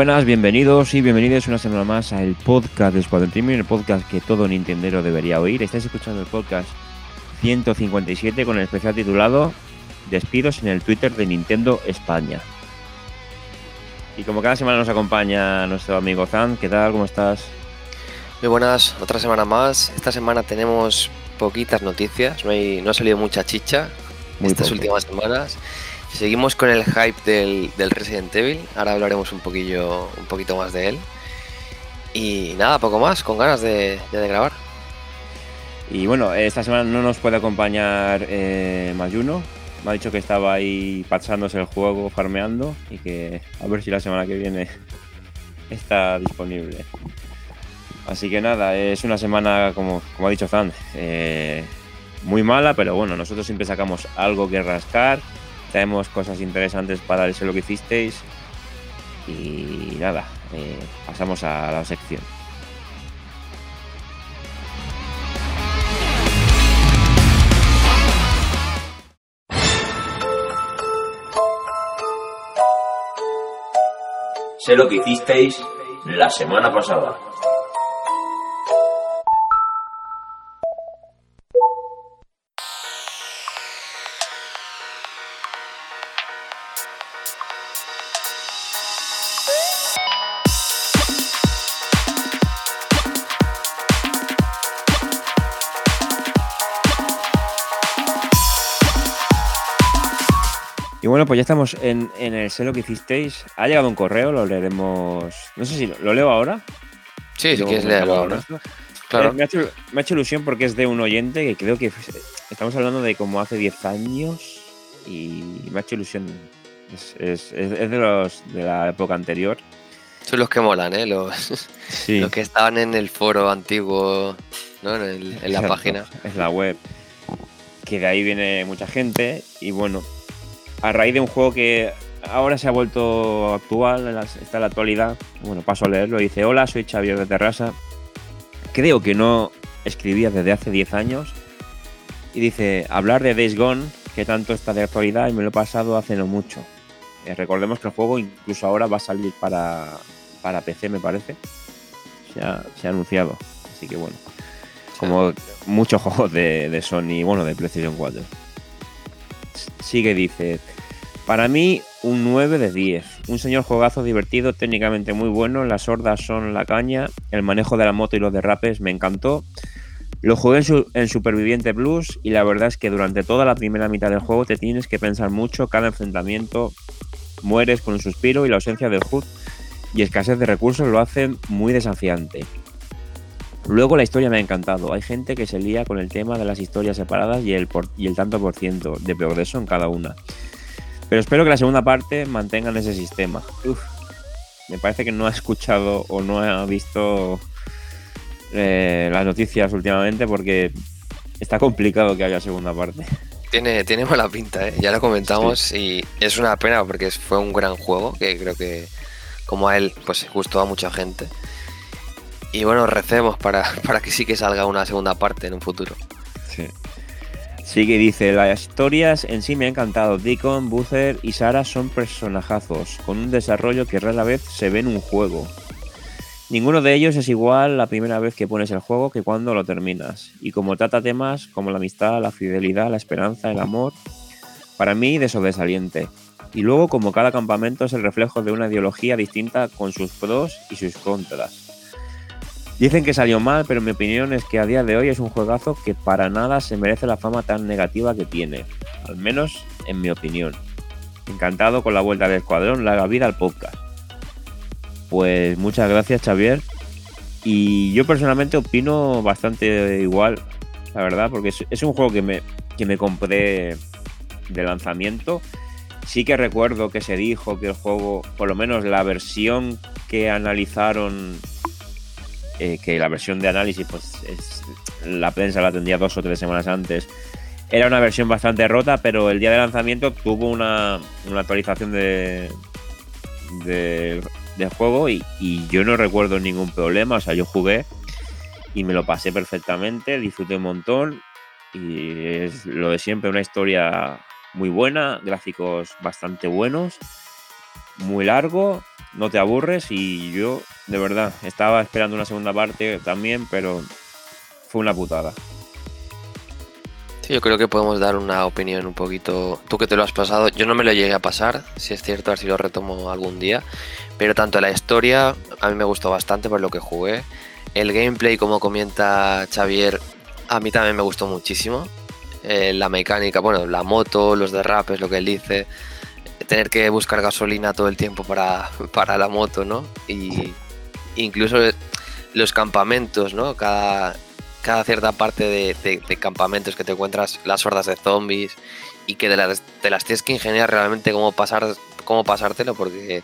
Buenas, bienvenidos y bienvenidos una semana más al podcast de Squadron Team, el podcast que todo Nintendero debería oír. Estáis escuchando el podcast 157 con el especial titulado Despidos en el Twitter de Nintendo España. Y como cada semana nos acompaña nuestro amigo Zan, ¿qué tal? ¿Cómo estás? Muy buenas, otra semana más. Esta semana tenemos poquitas noticias, no, hay, no ha salido mucha chicha Muy estas poco. últimas semanas. Seguimos con el hype del, Resident Evil, ahora hablaremos un poquillo, un poquito más de él. Y nada, poco más, con ganas de, grabar. Y bueno, esta semana no nos puede acompañar eh, Mayuno. Me ha dicho que estaba ahí pasándose el juego, farmeando y que a ver si la semana que viene está disponible. Así que nada, es una semana, como, como ha dicho Zan, eh, muy mala, pero bueno, nosotros siempre sacamos algo que rascar, traemos cosas interesantes para eso lo que hicisteis y nada, eh, pasamos a la sección. Sé lo que hicisteis la semana pasada. Pues ya estamos en, en el sé lo que hicisteis. Ha llegado un correo, lo leeremos. No sé si lo, ¿lo leo ahora. Sí, si quieres leerlo ahora. Claro. Eh, Me, ha hecho, me ha hecho ilusión porque es de un oyente que creo que estamos hablando de como hace 10 años y me ha hecho ilusión. Es, es- es- es de los de la época anterior. Son los que molan, ¿eh? Los, Sí. los que estaban en el foro antiguo, ¿no? En, el- en la Exacto, página. Es la web. Que de ahí viene mucha gente. Y bueno, a raíz de un juego que ahora se ha vuelto actual, está en la actualidad. Bueno, paso a leerlo. Dice: Hola, soy Xavier de Terrassa. Creo que no escribía desde hace 10 años. Y dice: Hablar de Days Gone, que tanto está de actualidad y me lo he pasado hace no mucho. Eh, recordemos que el juego incluso ahora va a salir para, para PC, me parece. Se ha, se ha anunciado. Así que bueno como muchos juegos de, de Sony, bueno, de PlayStation 4. Sigue, dice, para mí un 9 de 10, un señor juegazo divertido, técnicamente muy bueno, las hordas son la caña, el manejo de la moto y los derrapes me encantó. Lo jugué en Superviviente Plus y la verdad es que durante toda la primera mitad del juego te tienes que pensar mucho, cada enfrentamiento mueres con un suspiro y la ausencia del HUD y escasez de recursos lo hacen muy desafiante. Luego la historia me ha encantado. Hay gente que se lía con el tema de las historias separadas y el, por- y el tanto por ciento de progreso en cada una. Pero espero que la segunda parte mantengan ese sistema. Uf, me parece que no ha escuchado o no ha visto eh, las noticias últimamente porque está complicado que haya segunda parte. Tiene, tiene mala pinta, ¿eh? ya lo comentamos y es una pena porque fue un gran juego que creo que como a él pues gustó a mucha gente. Y bueno, recemos para, para que sí que salga una segunda parte en un futuro. Sí. Sí que dice, las historias en sí me han encantado. Deacon, Boozer y Sara son personajazos, con un desarrollo que rara vez se ve en un juego. Ninguno de ellos es igual la primera vez que pones el juego que cuando lo terminas. Y como trata temas como la amistad, la fidelidad, la esperanza, el amor, para mí de sobresaliente. Y luego como cada campamento es el reflejo de una ideología distinta con sus pros y sus contras. Dicen que salió mal, pero mi opinión es que a día de hoy es un juegazo que para nada se merece la fama tan negativa que tiene. Al menos en mi opinión. Encantado con la vuelta del escuadrón, larga vida al podcast. Pues muchas gracias Xavier. Y yo personalmente opino bastante igual, la verdad, porque es, un juego que me, que me compré de lanzamiento. Sí que recuerdo que se dijo que el juego, por lo menos la versión que analizaron eh, que la versión de análisis, pues es- la prensa la tendría dos o tres semanas antes. Era una versión bastante rota, pero el día de lanzamiento tuvo una, una actualización de, de- juego y yo no recuerdo ningún problema. O sea, yo jugué y me lo pasé perfectamente, disfruté un montón y es lo de siempre, una historia muy buena, gráficos bastante buenos, muy largo no te aburres y yo, de verdad, estaba esperando una segunda parte también, pero fue una putada. Yo creo que podemos dar una opinión un poquito. Tú que te lo has pasado, yo no me lo llegué a pasar, si es cierto, así lo retomo algún día. Pero tanto la historia, a mí me gustó bastante por lo que jugué. El gameplay, como comenta Xavier, a mí también me gustó muchísimo. Eh, la mecánica, bueno, la moto, los derrapes, lo que él dice. Tener que buscar gasolina todo el tiempo para, para la moto, ¿no? Y incluso los campamentos, ¿no? Cada, cada cierta parte de, campamentos que te encuentras las hordas de zombies y que te las tienes que ingeniar realmente cómo, pasar, cómo pasártelo porque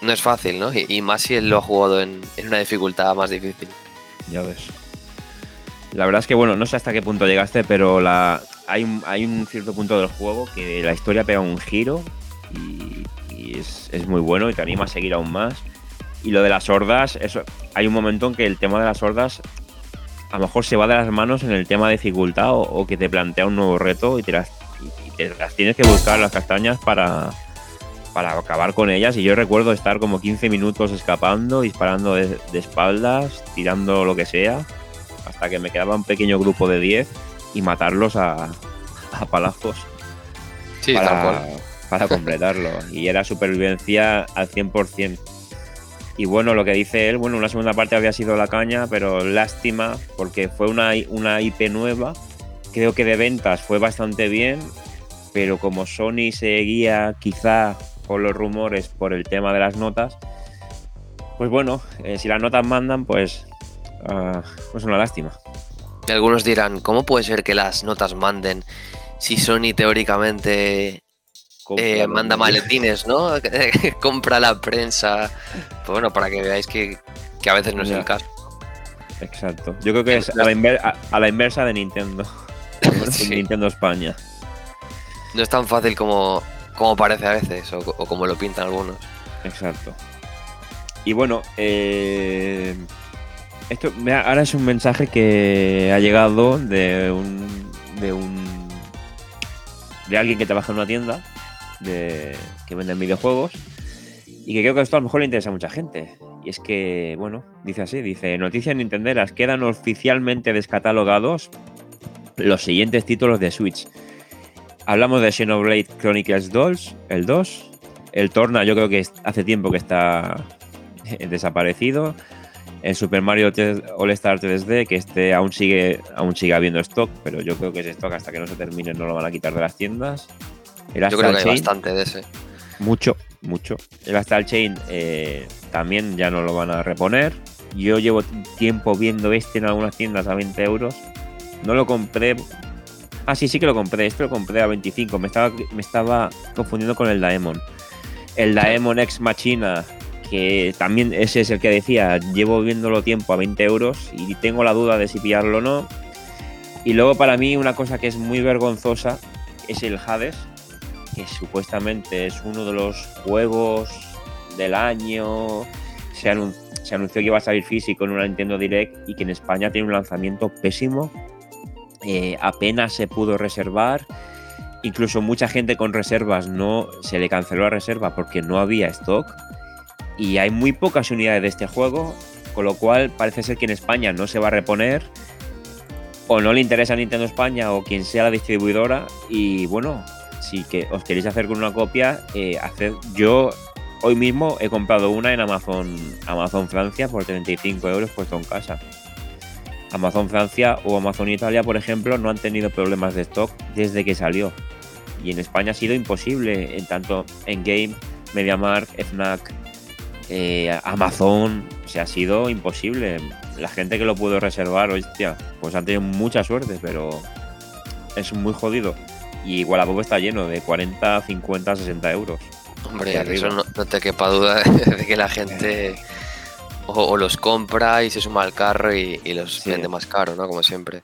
no es fácil, ¿no? Y, más si él lo ha jugado en, una dificultad más difícil. Ya ves. La verdad es que, bueno, no sé hasta qué punto llegaste, pero la, hay, un, hay un cierto punto del juego que la historia pega un giro y, es, es, muy bueno y te anima a seguir aún más. Y lo de las hordas, eso, hay un momento en que el tema de las hordas a lo mejor se va de las manos en el tema de dificultad o, que te plantea un nuevo reto y te, las, tienes que buscar las castañas para, para acabar con ellas. Y yo recuerdo estar como 15 minutos escapando, disparando de, espaldas, tirando lo que sea, hasta que me quedaba un pequeño grupo de 10 y matarlos a, a palazos para, para completarlo. y era supervivencia al 100%. Y bueno, lo que dice él, bueno, una segunda parte había sido la caña, pero lástima porque fue una, una IP nueva. Creo que de ventas fue bastante bien, pero como Sony seguía quizá con los rumores por el tema de las notas, pues bueno, eh, si las notas mandan, pues, uh, pues una lástima. Algunos dirán, ¿cómo puede ser que las notas manden si Sony teóricamente eh, manda maletines, ¿no? Compra la prensa. Pues bueno, para que veáis que, a veces no es el caso. Exacto. Yo creo que es a la, inversa de Nintendo. Nintendo España. No es tan fácil como, como parece a veces o, como lo pintan algunos. Exacto. Y bueno, eh, esto ahora es un mensaje que ha llegado de un de un de alguien que trabaja en una tienda que venden videojuegos y que creo que esto a lo mejor le interesa a mucha gente. Y es que, bueno, dice así, dice, noticias nintenderas, quedan oficialmente descatalogados los siguientes títulos de Switch. Hablamos de Xenoblade Chronicles 2, el 2, el Torna yo creo que hace tiempo que está desaparecido, el Super Mario All Star 3D, que este aún sigue, aún sigue habiendo stock, pero yo creo que ese stock hasta que no se termine no lo van a quitar de las tiendas. Yo creo que hay bastante de ese. Mucho, mucho. El Astral Chain eh, también ya no lo van a reponer. Yo llevo tiempo viendo este en algunas tiendas a 20 euros. No lo compré. Ah, sí, sí que lo compré. Este lo compré a 25. Me estaba, me estaba confundiendo con el Daemon. El Daemon Ex Machina, que también ese es el que decía, llevo viéndolo tiempo a 20 euros y tengo la duda de si pillarlo o no. Y luego para mí una cosa que es muy vergonzosa es el Hades, que supuestamente es uno de los juegos del año. Se, anunció que iba a salir físico en una Nintendo Direct y que en España tiene un lanzamiento pésimo. Eh, apenas se pudo reservar. Incluso mucha gente con reservas no se le canceló la reserva porque no había stock. Y hay muy pocas unidades de este juego, con lo cual parece ser que en España no se va a reponer o no le interesa a Nintendo España o quien sea la distribuidora y bueno, si que os queréis hacer con una copia, eh, Yo hoy mismo he comprado una en Amazon, Amazon Francia por 35 euros puesto en casa. Amazon Francia o Amazon Italia, por ejemplo, no han tenido problemas de stock desde que salió. Y en España ha sido imposible, en tanto en Game, MediaMarkt, Fnac, eh, Amazon, o sea, ha sido imposible. La gente que lo pudo reservar, hostia, pues han tenido mucha suerte, pero es muy jodido. Y Wallapop está lleno de 40, 50, 60 euros. Hombre, eso no, te quepa duda de que la gente o, los compra y se suma al carro y, los vende más caro, ¿no? Como siempre.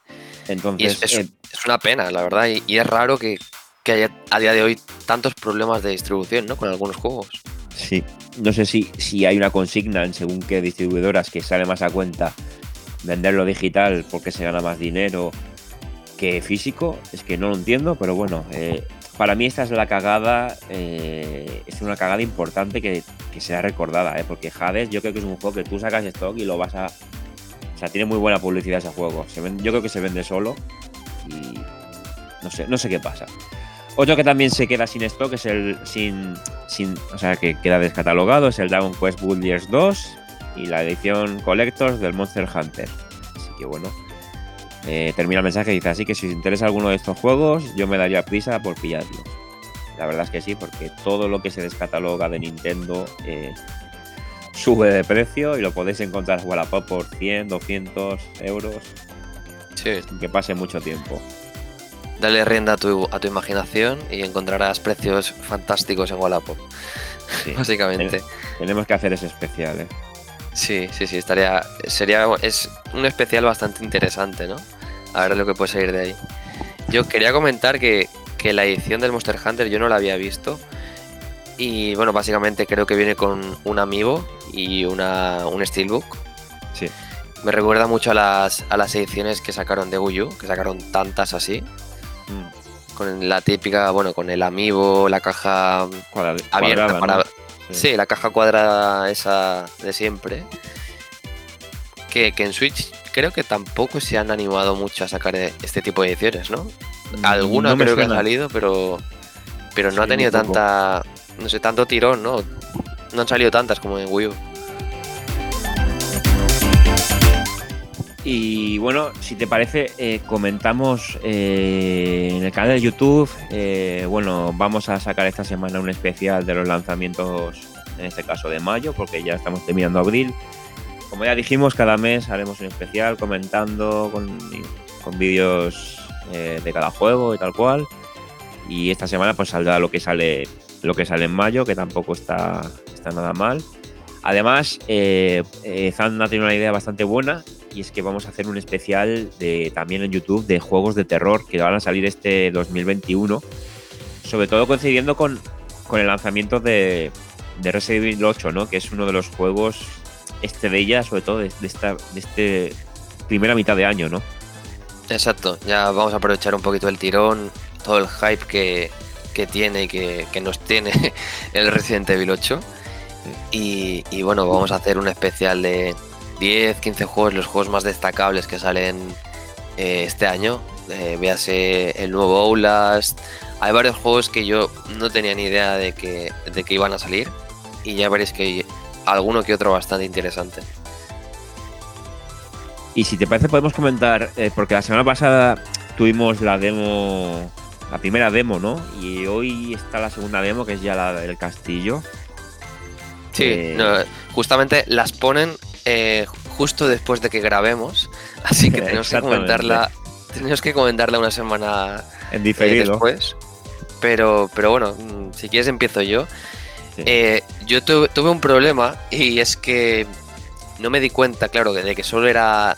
Entonces, eh, es, una pena, la verdad, y, es raro que, haya a día de hoy tantos problemas de distribución, ¿no? Con algunos juegos. Sí, no sé si, si hay una consigna en según qué distribuidoras que sale más a cuenta venderlo digital porque se gana más dinero que físico, es que no lo entiendo, pero bueno, eh, para mí esta es la cagada, eh, es una cagada importante que, que sea recordada, ¿eh? porque Hades yo creo que es un juego que tú sacas stock y lo vas a... O sea, tiene muy buena publicidad ese juego. Se ven- yo creo que se vende solo y no sé, no sé qué pasa. Otro que también se queda sin stock es el sin, sin o sea, que queda descatalogado es el Dragon Quest Builders 2 y la edición Collectors del Monster Hunter. Así que bueno, eh, termina el mensaje y dice así que si os interesa alguno de estos juegos, yo me daría prisa por pillarlos. La verdad es que sí, porque todo lo que se descataloga de Nintendo eh, sube de precio y lo podéis encontrar en Wallapop por 100, 200 euros, Sí, sin que pase mucho tiempo. dale rienda a tu, a tu imaginación y encontrarás precios fantásticos en Wallapop, Sí. básicamente. Tenemos que hacer ese especial, ¿eh? Sí, sí, sí, estaría. Sería. Es un especial bastante interesante, ¿no? A ver lo que puede salir de ahí. Yo quería comentar que, que la edición del Monster Hunter yo no la había visto. Y bueno, básicamente creo que viene con un amiibo y una, un steelbook. Sí. Me recuerda mucho a las, a las ediciones que sacaron de Wii U, que sacaron tantas así. Mm. Con la típica, bueno, con el amiibo, la caja abierta cuadrada, para, ¿no? Sí, la caja cuadrada esa de siempre. Que, que en Switch creo que tampoco se han animado mucho a sacar e- este tipo de ediciones, ¿no? Alguna No me creo que ha suena. salido, pero. Pero no Sí, ha tenido tanta. No sé, tanto tirón, ¿no? No han salido tantas como en Wii U. Y bueno, si te parece, eh, comentamos eh, en el canal de YouTube. eh, bueno, vamos a sacar esta semana un especial de los lanzamientos, en este caso de mayo, porque ya estamos terminando abril. Como ya dijimos, cada mes haremos un especial comentando con, con vídeos de cada juego y tal cual. Y esta semana pues saldrá lo que sale, lo que sale en mayo, que tampoco está, está nada mal. Además, Zan ha tenido una idea bastante buena y es que vamos a hacer un especial de, también en YouTube de juegos de terror que van a salir este 2021, sobre todo coincidiendo con, con el lanzamiento de, de Resident Evil 8, ¿no? que es uno de los juegos estrella, sobre todo de, de esta de este primera mitad de año, ¿no? Exacto, ya vamos a aprovechar un poquito el tirón, todo el hype que, que tiene y que, que nos tiene el Resident Evil 8. Y, y bueno, vamos a hacer un especial de 10, 15 juegos, los juegos más destacables que salen eh, este año. Eh, véase el nuevo Outlast. Hay varios juegos que yo no tenía ni idea de que, de que iban a salir. Y ya veréis que hay alguno que otro bastante interesante. Y si te parece podemos comentar, eh, porque la semana pasada tuvimos la demo, la primera demo, ¿no? Y hoy está la segunda demo, que es ya la del castillo. Sí, Eh, no, justamente las ponen eh, justo después de que grabemos, así que tenemos que comentarla, tenemos que comentarla una semana En eh, después. Pero, pero bueno, mm, si quieres empiezo yo. Sí. Eh, yo tuve, tuve un problema y es que no me di cuenta, claro, de que solo era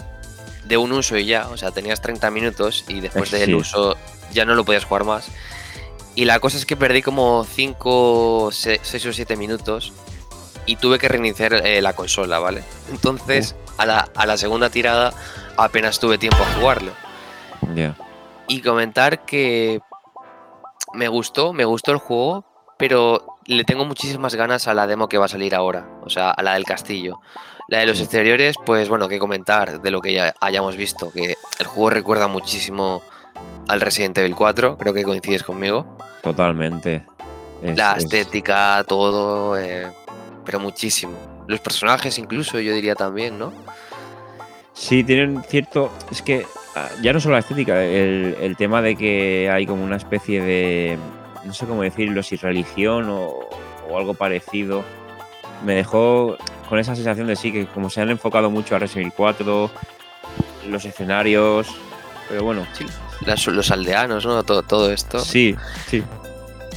de un uso y ya, o sea, tenías 30 minutos y después Sí. del uso ya no lo podías jugar más. Y la cosa es que perdí como 5, 6 o 7 minutos y tuve que reiniciar eh, la consola, ¿vale? Entonces, a, la, a la segunda tirada apenas tuve tiempo a jugarlo. Ya. Y comentar que me gustó, me gustó el juego, pero le tengo muchísimas ganas a la demo que va a salir ahora, o sea, a la del castillo. La de los exteriores, pues bueno, que comentar de lo que ya hayamos visto, que el juego recuerda muchísimo al Resident Evil 4, creo que coincides conmigo. Totalmente. Es- La es- estética, todo, eh, pero muchísimo. Los personajes incluso, yo diría también, ¿no? Sí, tienen cierto. Es que ah, ya no solo la estética, el, el tema de que hay como una especie de. No sé cómo decirlo, si religión o, o algo parecido. Me dejó con esa sensación de sí, que como se han enfocado mucho a Resident Evil 4, los escenarios. Pero bueno, Sí. Las- los aldeanos, ¿no? Todo, todo esto. sí, sí.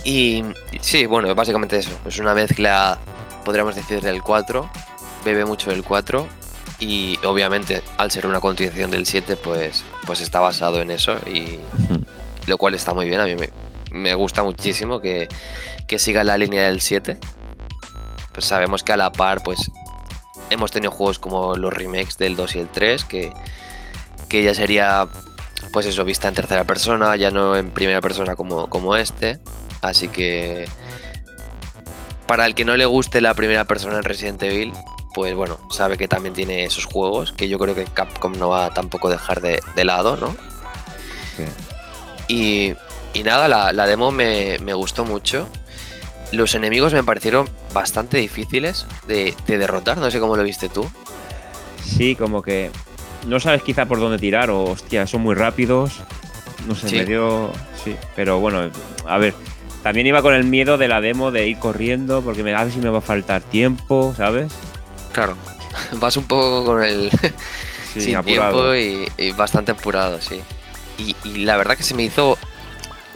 Y sí, bueno, básicamente eso. Es una mezcla, podríamos decir, del 4. Bebe mucho del 4. Y obviamente, al ser una continuación del 7, pues, pues está basado en eso. Y lo cual está muy bien. A mí me, me gusta muchísimo que, que siga la línea del 7. Pues sabemos que a la par, pues hemos tenido juegos como los remakes del 2 y el 3, que, que ya sería pues eso, vista en tercera persona, ya no en primera persona como, como este. Así que para el que no le guste la primera persona en Resident Evil, pues bueno, sabe que también tiene esos juegos, que yo creo que Capcom no va a tampoco dejar de, de lado, ¿no? Y, y, nada, la, la demo me, me, gustó mucho. Los enemigos me parecieron bastante difíciles de, de, derrotar, no sé cómo lo viste tú. Sí, como que no sabes quizá por dónde tirar o hostia, son muy rápidos. No sé, sí. medio. Sí, pero bueno, a ver, también iba con el miedo de la demo de ir corriendo porque me, a ver si me va a faltar tiempo, ¿sabes? Claro, vas un poco con el sí, sin apurado. tiempo y, y, bastante apurado, sí. Y, y, la verdad que se me hizo,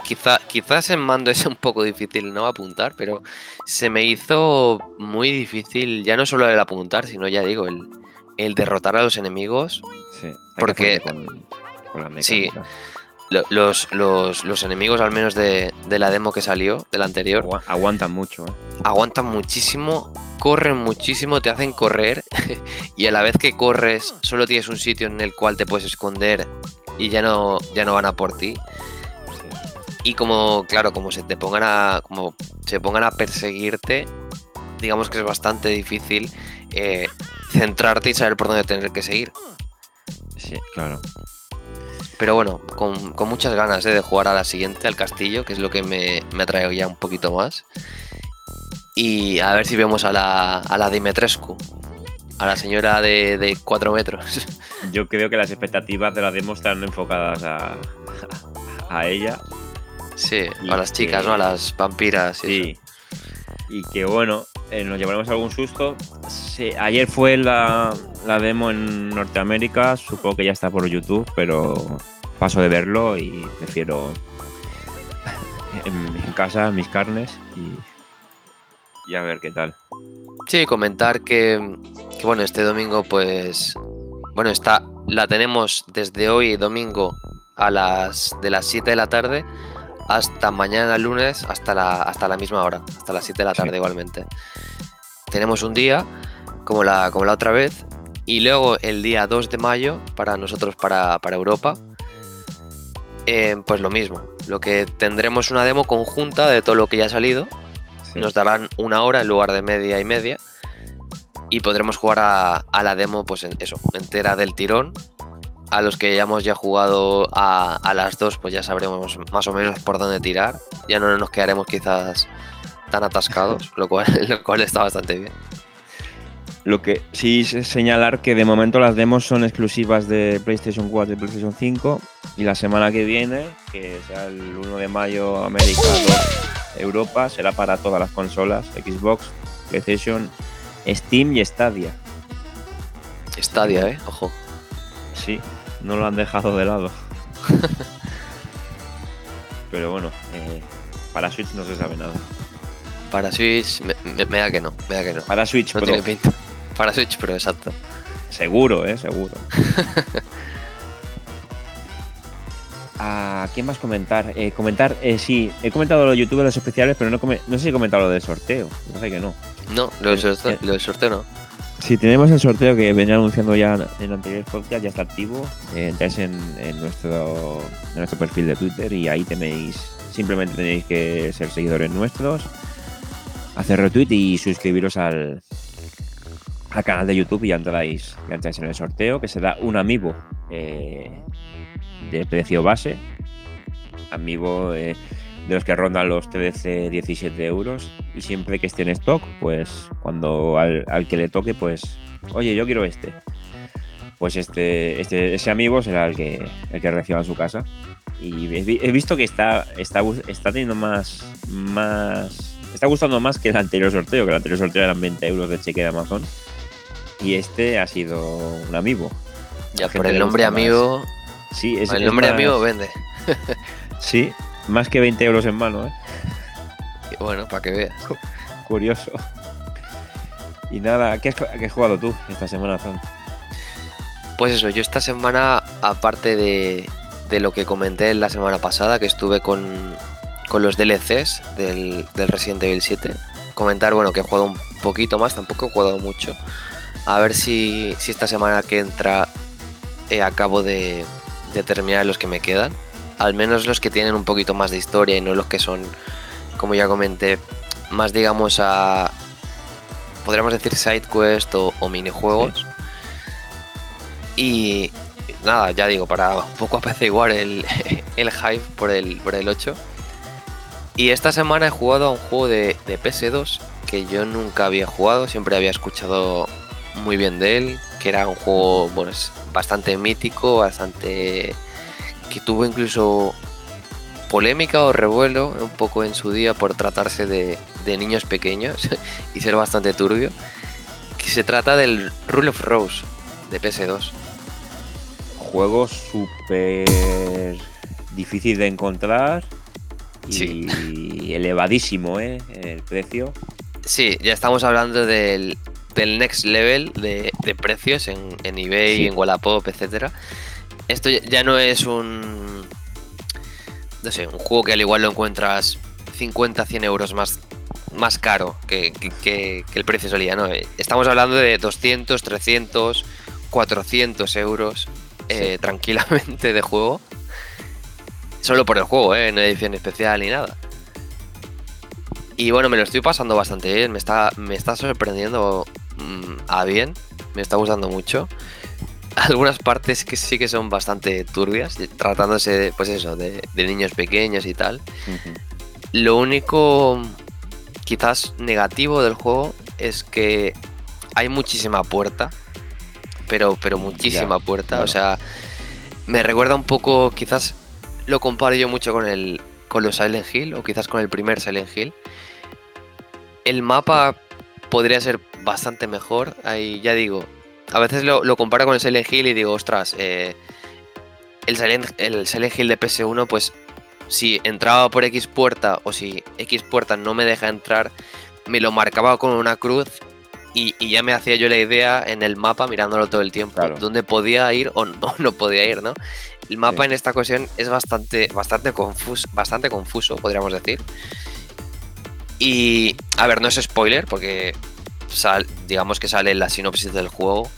quizá, quizás en mando es un poco difícil no apuntar, pero se me hizo muy difícil ya no solo el apuntar, sino ya digo, el, el derrotar a los enemigos. Sí, porque con, con la sí, los, los, los, enemigos, al menos de, de, la demo que salió, del anterior, aguantan mucho. ¿eh? Aguantan muchísimo, corren muchísimo, te hacen correr y a la vez que corres solo tienes un sitio en el cual te puedes esconder y ya no, ya no van a por ti. Y como, claro, como se te pongan a. como se pongan a perseguirte, digamos que es bastante difícil eh, centrarte y saber por dónde tener que seguir. Sí, claro. Pero bueno, con, con muchas ganas eh, de jugar a la siguiente, al castillo, que es lo que me, me atrae ya un poquito más. Y a ver si vemos a la, a la Dimitrescu, a la señora de, de 4 metros. Yo creo que las expectativas de la demo están enfocadas a, a ella. Sí, y a las chicas, que, ¿no? A las vampiras. Sí. Y que bueno, eh, nos llevaremos algún susto. Ayer fue la, demo en Norteamérica, supongo que ya está por YouTube, pero paso de verlo y prefiero en, en casa mis carnes y, y, a ver qué tal. Sí, comentar que, que, bueno, este domingo pues, bueno, está, la tenemos desde hoy domingo a las de las 7 de la tarde hasta mañana lunes hasta la, hasta la misma hora, hasta las 7 de la tarde sí. igualmente. Tenemos un día como la, como la otra vez y luego el día 2 de mayo para nosotros, para, para Europa, eh, pues lo mismo. Lo que tendremos una demo conjunta de todo lo que ya ha salido. Sí. Nos darán una hora en lugar de media y media. Y podremos jugar a, a la demo, pues en eso, entera del tirón a los que hayamos ya jugado a, a, las dos, pues ya sabremos más o menos por dónde tirar. Ya no nos quedaremos quizás tan atascados, lo cual, lo cual está bastante bien. Lo que sí es señalar que de momento las demos son exclusivas de PlayStation 4 y PlayStation 5 y la semana que viene, que será el 1 de mayo América 2 Europa, será para todas las consolas, Xbox, PlayStation, Steam y Stadia. Stadia, eh, ojo. Sí, no lo han dejado de lado. Pero bueno, eh, para Switch no se sabe nada. Para Switch, me, me, me, da que no, me da que no. Para Switch, no Pro. tiene pinta. Para Switch, pero exacto. Seguro, eh, seguro. ¿A quién más comentar? Eh, comentar, eh, sí, he comentado los youtubers los especiales, pero no, no sé si he comentado lo del sorteo. No sé que no. No, lo del sorteo, lo del sorteo no. Sí, tenemos el sorteo que venía anunciando ya en anteriores podcast, ya está activo. Eh, entráis en, nuestro, en nuestro perfil de Twitter y ahí tenéis, simplemente tenéis que ser seguidores nuestros, hacer retweet y suscribiros al, al canal de YouTube y ya entráis, ya entráis en el sorteo, que será un amiibo eh, de precio base. Amiibo eh, de los que rondan los 13, 17 euros. Y siempre que esté en stock, pues cuando al, al, que le toque, pues, oye, yo quiero este. Pues este, este ese amigo será el que, el que reciba en su casa. Y he, he visto que está, está, está teniendo más, más. Está gustando más que el anterior sorteo, que el anterior sorteo eran 20 euros de cheque de Amazon. Y este ha sido un amigo. Ya, por el nombre amigo. Más. Sí, es, el nombre más... amigo vende. sí, más que 20 euros en mano, ¿eh? Bueno, para que veas. Curioso. Y nada, ¿qué has, ¿qué has jugado tú esta semana, Fran? Pues eso, yo esta semana, aparte de, de, lo que comenté la semana pasada, que estuve con, con los DLCs del, del, Resident Evil 7, comentar, bueno, que he jugado un poquito más, tampoco he jugado mucho. A ver si, si esta semana que entra eh, acabo de, de terminar los que me quedan. Al menos los que tienen un poquito más de historia y no los que son, como ya comenté, más digamos a. Podríamos decir side quest o, o minijuegos. Y nada, ya digo, para un poco apaciguar el, el hype por el, por el 8. Y esta semana he jugado a un juego de, de PS2 que yo nunca había jugado, siempre había escuchado muy bien de él, que era un juego bueno, bastante mítico, bastante que tuvo incluso polémica o revuelo un poco en su día por tratarse de, de niños pequeños y ser bastante turbio, que se trata del Rule of Rose de PS2. Juego súper difícil de encontrar y Sí. elevadísimo, ¿eh? El precio. Sí, ya estamos hablando del, del next level de, de precios en, en eBay, Sí. en Wallapop, etcétera. Esto ya- no es un. No sé, un juego que al igual lo encuentras 50, 100 euros más, más caro que, que- que- que el precio solía, ¿no? Eh, Estamos hablando de 200, 300, 400 euros eh, tranquilamente de juego. Solo por el juego, ¿eh? No edición especial ni nada. Y bueno, me lo estoy pasando bastante bien, me está, me está sorprendiendo mm, a bien, me está gustando mucho. Algunas partes que sí que son bastante turbias, tratándose, de, pues eso, de, de niños pequeños y tal. Lo único quizás negativo del juego es que hay muchísima puerta, pero, pero muchísima Ya, puerta. claro. O sea, me recuerda un poco, quizás lo comparo yo mucho con el con los Silent Hill o quizás con el primer Silent Hill. El mapa podría ser bastante mejor. Ahí ya digo, a veces lo, lo comparo con el Silent Hill y digo, ostras, eh, el, Silent, el Silent Hill de PS1, pues si entraba por X puerta o si X puerta no me deja entrar, me lo marcaba con una cruz y, y ya me hacía yo la idea en el mapa mirándolo todo el tiempo, Claro. dónde podía ir o no, no podía ir, ¿no? El mapa Sí. en esta ocasión es bastante, bastante, confuso, bastante confuso, podríamos decir. Y, a ver, no es spoiler porque digamos que sale en la sinopsis del juego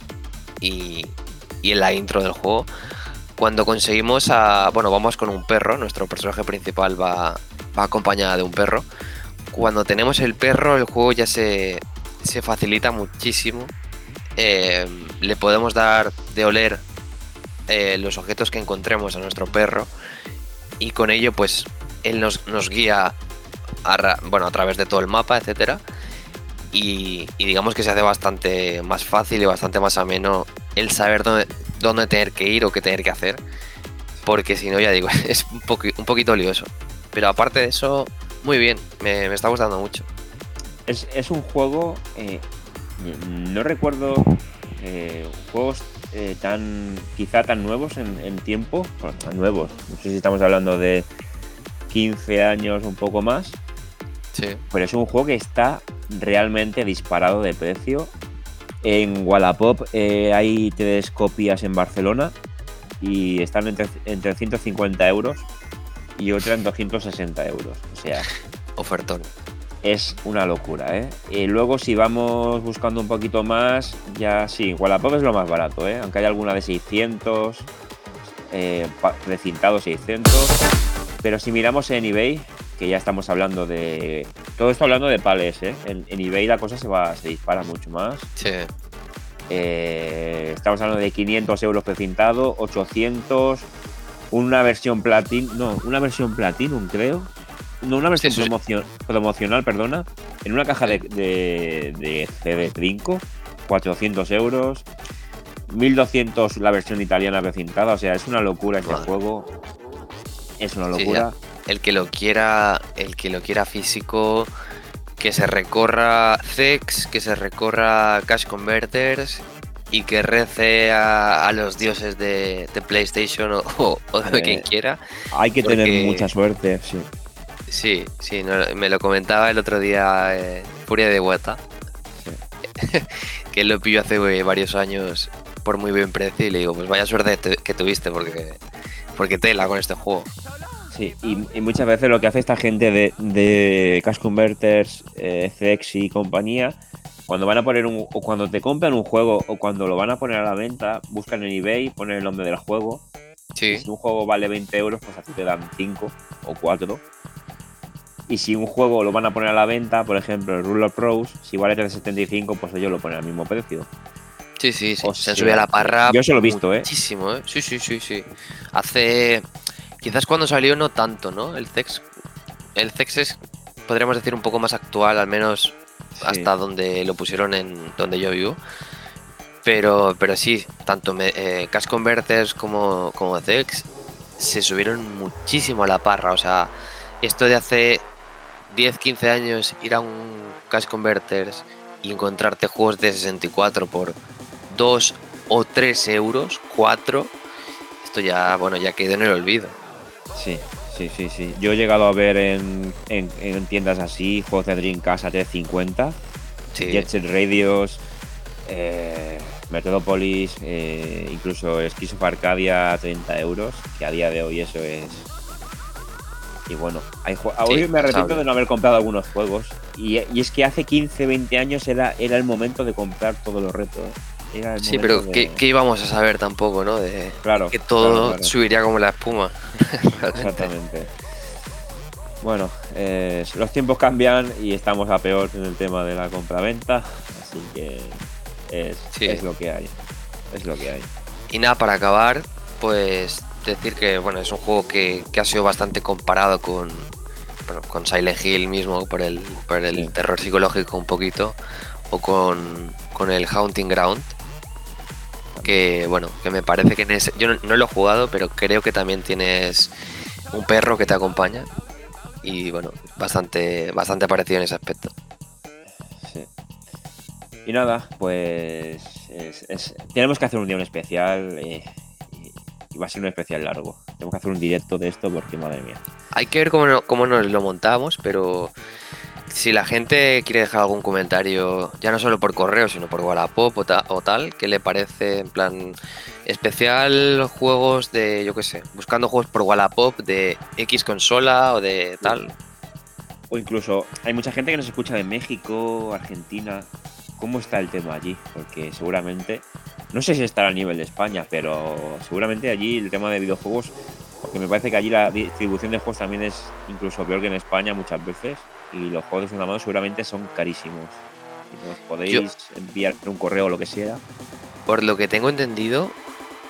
y, en la intro del juego. Cuando conseguimos a. Bueno, vamos con un perro, nuestro personaje principal va, va acompañada de un perro. Cuando tenemos el perro, el juego ya se, se facilita muchísimo. Eh, le podemos dar de oler eh, los objetos que encontremos a nuestro perro y con ello pues él nos, nos guía a, bueno, a través de todo el mapa, etcétera y, digamos que se hace bastante más fácil y bastante más ameno el saber dónde, dónde tener que ir o qué tener que hacer porque si no ya digo es un, poqui- un poquito lioso pero aparte de eso muy bien me, está gustando mucho Es, es un juego. eh, no recuerdo eh, juegos eh, tan. quizá tan nuevos en, tiempo. Bueno, nuevos. No sé si estamos hablando de 15 años, un poco más. Sí Pero es un juego que está realmente disparado de precio. En Wallapop eh, hay tres copias en Barcelona y están entre, entre 150 euros y otra en 260 euros. O sea, ofertón es una locura, ¿eh? Y luego si vamos buscando un poquito más, ya sí, Wallapop es lo más barato, ¿eh? Aunque hay alguna de 600, eh, pa- recintado 600. Pero si miramos en eBay, que ya estamos hablando de... Todo esto hablando de pales, ¿eh? En, en eBay la cosa se, va, se dispara mucho más. sí Eh, estamos hablando de 500 euros precintado, 800, una versión platin, no, una versión platinum creo, no, una versión Sí, sí, sí. promocio- promocional, perdona, en una caja de, de, de CD Trinco, 400 euros, 1200 la versión italiana precintada, o sea, es una locura este Madre. juego, es una Sí, locura. El que lo quiera el que lo quiera físico que se recorra CEX que se recorra Cash Converters y que rece a, a los dioses de, de PlayStation o, o- o de Eh, quien quiera Hay que tener mucha suerte, sí. sí sí no, me lo comentaba el otro día eh, Furia de Hueta que él lo pilló hace eh, varios años por muy buen precio y le digo pues vaya suerte te- que tuviste porque porque tela con este juego Sí, y, y muchas veces lo que hace esta gente de, de Cash Converters, eh, CX y compañía, cuando van a poner un, o cuando te compran un juego o cuando lo van a poner a la venta, buscan en eBay, ponen el nombre del juego Sí. Si un juego vale 20 euros, pues a ti te dan 5 o 4. Y si un juego lo van a poner a la venta, por ejemplo, el Ruler Pros, si vale 375, pues ellos lo ponen al mismo precio. Sí, sí, sí. O Se han subido a la parra. yo eso lo he visto, ¿eh? Muchísimo, ¿eh? Sí, sí, sí, sí. Hace. Quizás cuando salió no tanto, ¿no? El Zex. El Zex es, podríamos decir, un poco más actual, al menos Sí. hasta donde lo pusieron en donde yo vivo. Pero, pero sí, tanto me- eh, Cash Converters como, como Zex se subieron muchísimo a la parra. O sea, esto de hace 10, 15 años ir a un Cash Converters y encontrarte juegos de 64 por 2 o 3 euros, 4, esto ya, bueno, ya quedó en el olvido. Sí, sí, sí, sí. Yo he llegado a ver en, en- en tiendas así juegos de Dreamcast a 350, Sí, Jet Set Radios, eh, Metropolis, eh, incluso of Arcadia a 30 euros, que a día de hoy eso es. Y bueno, hay Sí, hoy me arrepiento de no haber comprado algunos juegos. Y, y es que hace 15, 20 años era, era el momento de comprar todos los retos. ¿eh? Era el sí pero de- ¿qué, qué íbamos a saber tampoco, no? De Claro, que todo claro, claro. subiría como la espuma. Exactamente. Bueno, eh, los tiempos cambian y estamos a peor en el tema de la compra-venta, así que es, Sí. es lo que hay. Es lo que hay. Y nada, para acabar, pues decir que bueno, es un juego que, que ha sido bastante comparado con, bueno, con Silent Hill mismo, por el, por el Sí. terror psicológico un poquito, o con, con el Haunting Ground. Que bueno, que me parece que en ese, yo no, no lo he jugado, pero creo que también tienes un perro que te acompaña. Y bueno, bastante, bastante parecido en ese aspecto. Sí. Y nada, pues es- es- tenemos que hacer un día un especial eh, y, y va a ser un especial largo. Tenemos que hacer un directo de esto porque madre mía. Hay que ver cómo, no- cómo nos lo montamos, pero si la gente quiere dejar algún comentario, ya no solo por correo, sino por Wallapop o, ta- o tal, ¿qué le parece? En plan, especial juegos de, yo qué sé, buscando juegos por Wallapop de X consola o de tal. O incluso hay mucha gente que nos escucha de México, Argentina. ¿Cómo está el tema allí? Porque seguramente, no sé si estará al nivel de España, pero seguramente allí el tema de videojuegos, porque me parece que allí la distribución de juegos también es incluso peor que en España muchas veces, y los juegos de segunda mano seguramente son carísimos. Si nos podéis enviar un correo o lo que sea. Por lo que tengo entendido,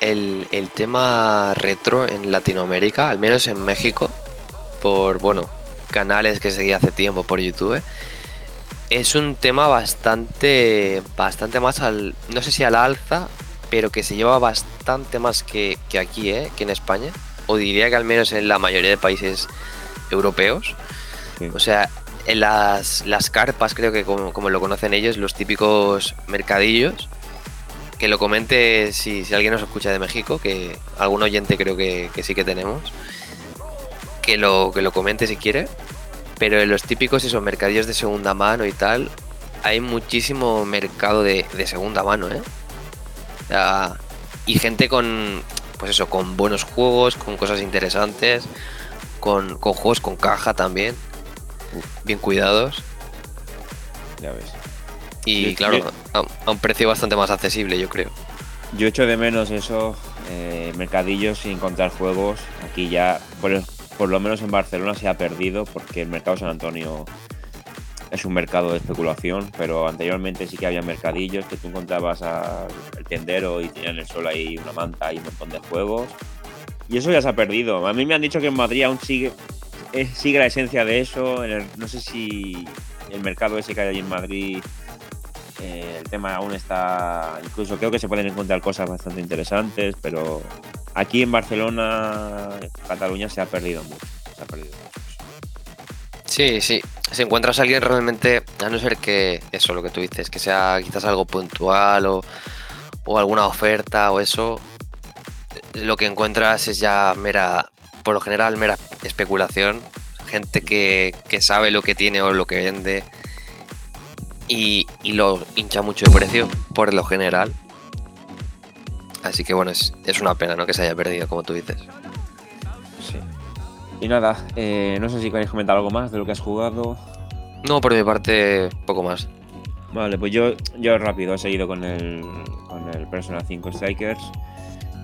el, el tema retro en Latinoamérica, al menos en México, por, bueno, canales que seguí hace tiempo por YouTube, es un tema bastante, bastante más al, no sé si al alza, pero que se lleva bastante más que, que aquí, ¿eh? que en España, o diría que al menos en la mayoría de países europeos. Sí. O sea, en las, las carpas, creo que como, como lo conocen ellos, los típicos mercadillos, que lo comente si, si alguien nos escucha de México, que algún oyente creo que, que sí que tenemos, que lo, que lo comente si quiere. Pero en los típicos esos mercadillos de segunda mano y tal, hay muchísimo mercado de, de segunda mano, ¿eh? Y gente con, pues eso, con buenos juegos, con cosas interesantes, con, con juegos con caja también, bien cuidados. Ya ves. Y Yo- claro, yo- a, a un precio bastante más accesible, yo creo. Yo echo de menos eso, eh, mercadillos y encontrar juegos. Aquí ya, por, el- por lo menos en Barcelona se ha perdido porque el mercado San Antonio es un mercado de especulación, pero anteriormente sí que había mercadillos que tú encontrabas al el tendero y tenían el sol ahí una manta y un montón de juegos. Y eso ya se ha perdido. A mí me han dicho que en Madrid aún sigue, sigue la esencia de eso. no sé si el mercado ese que hay allí en Madrid eh, el tema aún está. Incluso creo que se pueden encontrar cosas bastante interesantes, pero aquí en Barcelona, Cataluña, se ha perdido mucho. Se ha perdido mucho. Sí, sí. Si encuentras a alguien realmente, a no ser que eso, lo que tú dices, que sea quizás algo puntual o, o alguna oferta o eso, lo que encuentras es ya mera, por lo general, mera especulación. Gente que, que sabe lo que tiene o lo que vende y, y lo hincha mucho de precio, por lo general. Así que bueno, es, es una pena, ¿no? Que se haya perdido, como tú dices. Sí. Y nada, eh, no sé si queréis comentar algo más de lo que has jugado. No, por mi parte, poco más. Vale, pues yo, yo rápido he seguido con el, con el Persona 5 Strikers.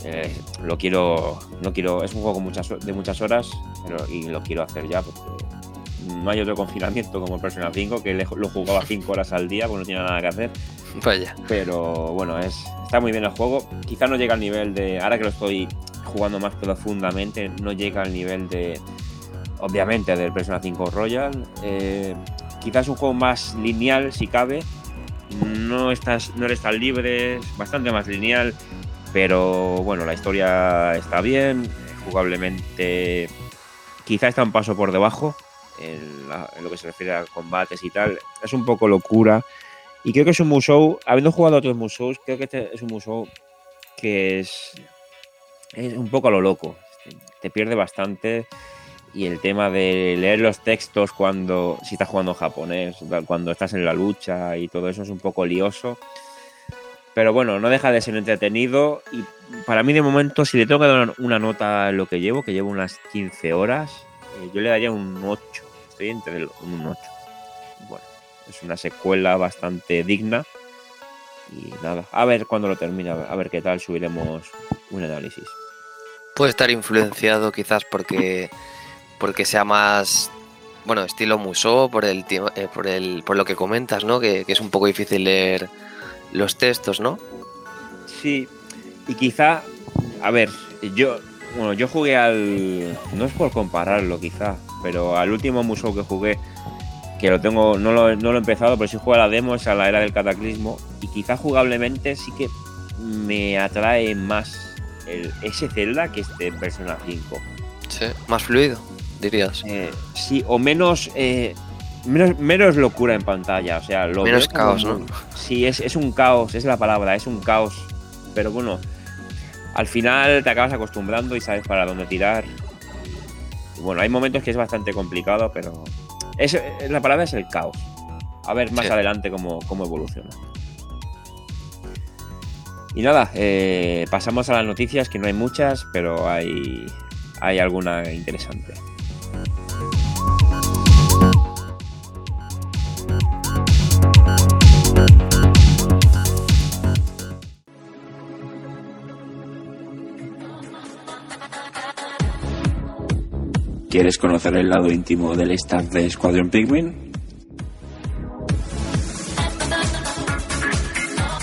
Eh, lo quiero, no quiero, es un juego muchas, de muchas horas pero, y lo quiero hacer ya porque no hay otro confinamiento como Persona 5 que lo jugaba 5 horas al día porque no tiene nada que hacer. Vaya. Pero bueno, es, está muy bien el juego. Quizá no llega al nivel de, ahora que lo estoy jugando más profundamente, no llega al nivel de, obviamente, del Persona 5 Royal. Eh, quizás es un juego más lineal si cabe. No, estás, no eres tan libre, es bastante más lineal pero bueno, la historia está bien, jugablemente quizá está un paso por debajo en, lo que se refiere a combates y tal. Es un poco locura. Y creo que es un Musou, habiendo jugado otros Musous, creo que este es un Musou que es, es un poco a lo loco. Te pierde bastante. Y el tema de leer los textos cuando, si estás jugando japonés, cuando estás en la lucha y todo eso es un poco lioso. Pero bueno, no deja de ser entretenido y para mí de momento, si le tengo que dar una nota a lo que llevo, que llevo unas 15 horas, eh, yo le daría un 8. Estoy entre un 8. Bueno, es una secuela bastante digna. Y nada, a ver cuando lo termina, a ver qué tal, subiremos un análisis. Puede estar influenciado quizás porque, porque sea más, bueno, estilo Musou, por, el, eh, por, el, por lo que comentas, ¿no? Que es un poco difícil leer los textos, ¿no? Sí, y quizá, a ver, yo, bueno, yo jugué al, no es por compararlo quizá, pero al último museo que jugué, que lo tengo, no lo, no lo he empezado, pero sí jugué a la demo, es a la era del cataclismo, y quizá jugablemente sí que me atrae más el, ese Zelda que este Persona 5. Sí, más fluido, dirías. Eh, sí, o menos... Eh, menos, locura en pantalla, o sea, lo menos caos, ¿no? Sí, es, es, un caos, es la palabra, es un caos. Pero bueno, al final te acabas acostumbrando y sabes para dónde tirar. bueno, hay momentos que es bastante complicado, pero es, la palabra es el caos. A ver más adelante cómo, cómo, evoluciona. Y nada, eh, pasamos a las noticias, que no hay muchas, pero hay, hay alguna interesante. ¿Quieres conocer el lado íntimo del staff de Squadron Penguin?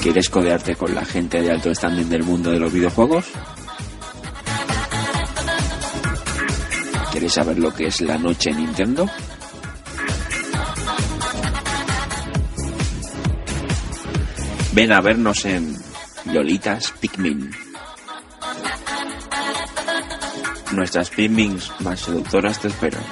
¿Quieres codearte con la gente de alto standing del mundo de los videojuegos? ¿Quieres saber lo que es la noche Nintendo? Ven a vernos en Lolitas Pikmin. Nuestras pimmings más seductoras te esperan.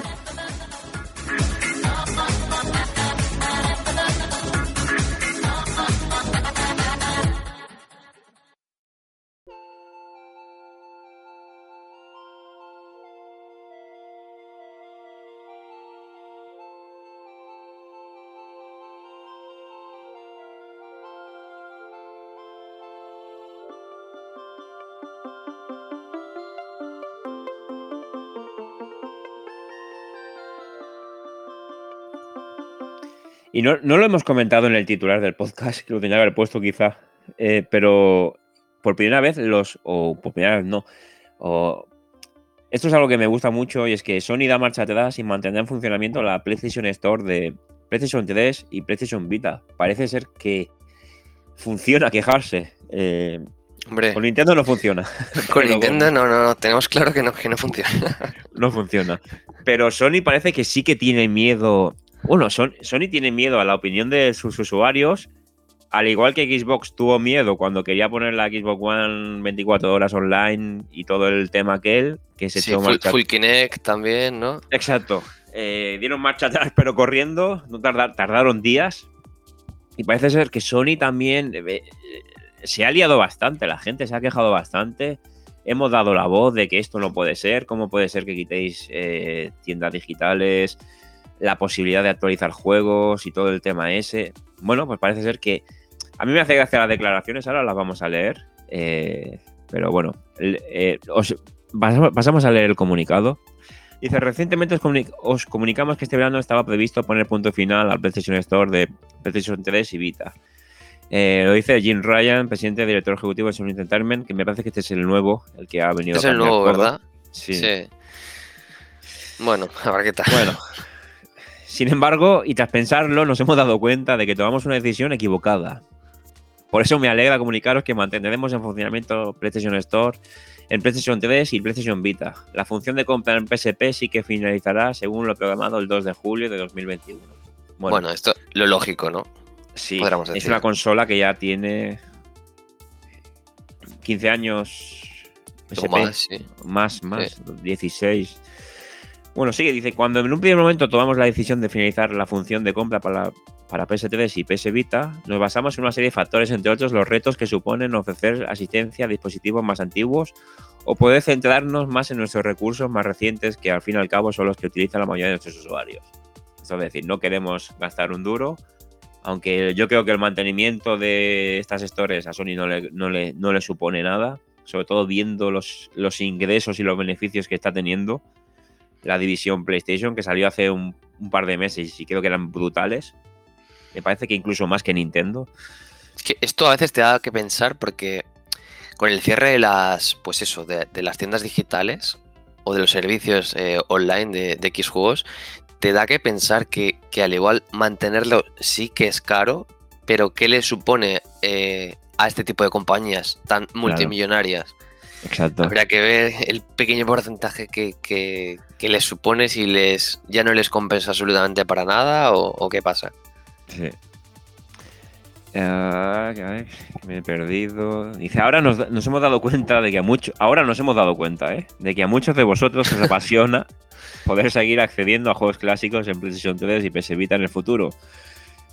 Y no, lo hemos comentado en el titular del podcast, que lo tenía que haber puesto quizá, eh, pero por primera vez los, o por primera vez no, esto es algo que me gusta mucho y es que Sony da marcha atrás y mantendrá en funcionamiento la PlayStation Store de PlayStation 3 y PlayStation Vita. Parece ser que funciona quejarse. Eh, Hombre, con Nintendo no funciona. Con Nintendo no, no, no, tenemos claro que no, que no funciona. no funciona. Pero Sony parece que sí que tiene miedo bueno, Sony tiene miedo a la opinión de sus usuarios, al igual que Xbox tuvo miedo cuando quería poner la Xbox One 24 horas online y todo el tema aquel, que se echó marcha. Full Kinect también, ¿no? Exacto. Eh, dieron marcha atrás, pero corriendo, no tardaron días. Y parece ser que Sony también eh, se ha liado bastante, la gente se ha quejado bastante. Hemos dado la voz de que esto no puede ser, cómo puede ser que quitéis eh, tiendas digitales, la posibilidad de actualizar juegos y todo el tema ese. Bueno, pues parece ser que a mí me hace gracia las declaraciones, ahora las vamos a leer. Eh, pero bueno, eh, pasamos a leer el comunicado. Dice, recientemente os, comunicamos que este verano estaba previsto poner punto final al PlayStation Store de PlayStation 3 y Vita. Eh, lo dice Jim Ryan, presidente y director ejecutivo de Sony Entertainment, que me parece que este es el nuevo, el que ha venido Es a el nuevo. ¿verdad? Sí. Sí. Bueno, a ver qué tal. Bueno. Sin embargo, y tras pensarlo, nos hemos dado cuenta de que tomamos una decisión equivocada. Por eso me alegra comunicaros que mantendremos en funcionamiento PlayStation Store en PlayStation 3 y PlayStation Vita. La función de compra en PSP sí que finalizará según lo programado el 2 de julio de 2021. Bueno, Bueno, esto lo lógico, ¿no? sí, podríamos es decir. una consola que ya tiene 15 años. PSP. más, sí. Más, más, 16. Bueno, sigue, dice, cuando en un primer momento tomamos la decisión de finalizar la función de compra para, para PS3 y PS Vita, nos basamos en una serie de factores, entre otros los retos que suponen ofrecer asistencia a dispositivos más antiguos o poder centrarnos más en nuestros recursos más recientes, que al fin y al cabo son los que utilizan la mayoría de nuestros usuarios. Esto es decir, no queremos gastar un duro, aunque yo creo que el mantenimiento de estas stores a Sony no le, no le, no le supone nada, sobre todo viendo los, los ingresos y los beneficios que está teniendo la división PlayStation, que salió hace un, un par de meses y creo que eran brutales. Me parece que incluso más que Nintendo. Es que esto a veces te da que pensar porque con el cierre de las, pues eso, de, de las tiendas digitales o de los servicios eh, online de, de X juegos, te da que pensar que, que al igual mantenerlo sí que es caro, pero ¿qué le supone eh, a este tipo de compañías tan multimillonarias? Exacto. Habría que ver el pequeño porcentaje que, que- que les supone si les ya no les compensa absolutamente para nada o, o qué pasa. Sí. Que me he perdido. Dice, ahora nos, nos hemos dado cuenta de que a muchos, ahora nos hemos dado cuenta, ¿eh? De que a muchos de vosotros os apasiona poder seguir accediendo a juegos clásicos en PlayStation 3 y PS Vita en el futuro.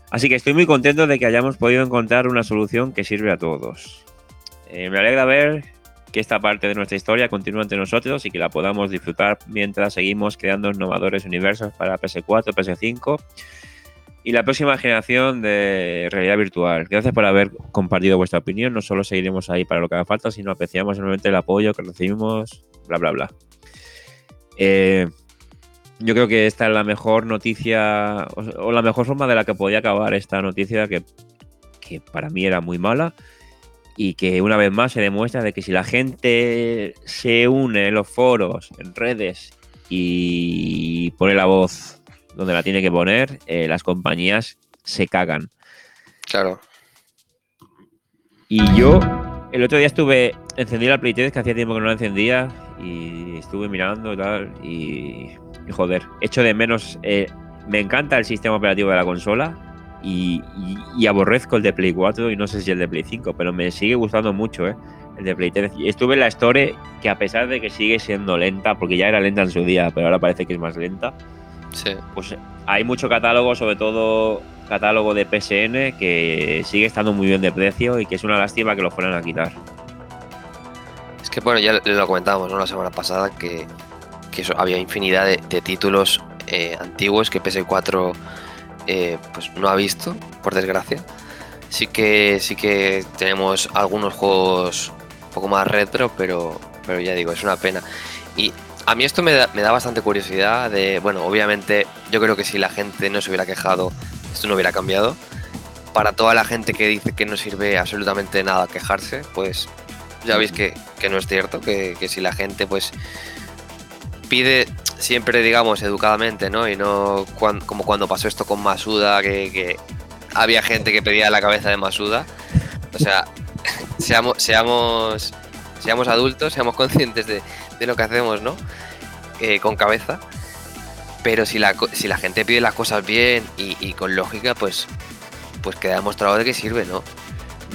Así que estoy muy contento de que hayamos podido encontrar una solución que sirve a todos. Eh, me alegra ver que esta parte de nuestra historia continúa entre nosotros y que la podamos disfrutar mientras seguimos creando innovadores universos para PS4, PS5 y la próxima generación de realidad virtual. Gracias por haber compartido vuestra opinión. No solo seguiremos ahí para lo que haga falta, sino apreciamos enormemente el apoyo que recibimos, bla, bla, bla. Eh, yo creo que esta es la mejor noticia o, o la mejor forma de la que podía acabar esta noticia que, que para mí era muy mala y que una vez más se demuestra de que si la gente se une en los foros, en redes y pone la voz donde la tiene que poner, eh, las compañías se cagan. Claro. Y yo el otro día estuve, encendí la Play 3 que hacía tiempo que no la encendía y estuve mirando y tal y, y joder, echo de menos, eh, me encanta el sistema operativo de la consola y, y- y aborrezco el de Play 4 y no sé si el de Play 5, pero me sigue gustando mucho, eh, el de Play 3. Y estuve en la Store que a pesar de que sigue siendo lenta, porque ya era lenta en su día, pero ahora parece que es más lenta, Sí. pues hay mucho catálogo, sobre todo catálogo de PSN, que sigue estando muy bien de precio y que es una lástima que lo fueran a quitar. Es que bueno, ya lo comentábamos ¿no? la semana pasada que, que eso, había infinidad de, de títulos eh, antiguos que PS4 eh, pues no ha visto, por desgracia. Sí que sí que tenemos algunos juegos un poco más retro, pero, pero ya digo, es una pena. Y a mí esto me da, me da bastante curiosidad de, bueno, obviamente yo creo que si la gente no se hubiera quejado, esto no hubiera cambiado. Para toda la gente que dice que no sirve absolutamente nada quejarse, pues ya veis que, que no es cierto, que, que si la gente pues pide siempre, digamos, educadamente, ¿no? Y no como cuando pasó esto con Masuda, que, había gente que pedía la cabeza de Masuda. O sea, seamos, seamos, seamos adultos, seamos conscientes de, de lo que hacemos, ¿no? Eh, con cabeza. Pero si la, si la gente pide las cosas bien y, y con lógica, pues, pues queda demostrado de que sirve, ¿no?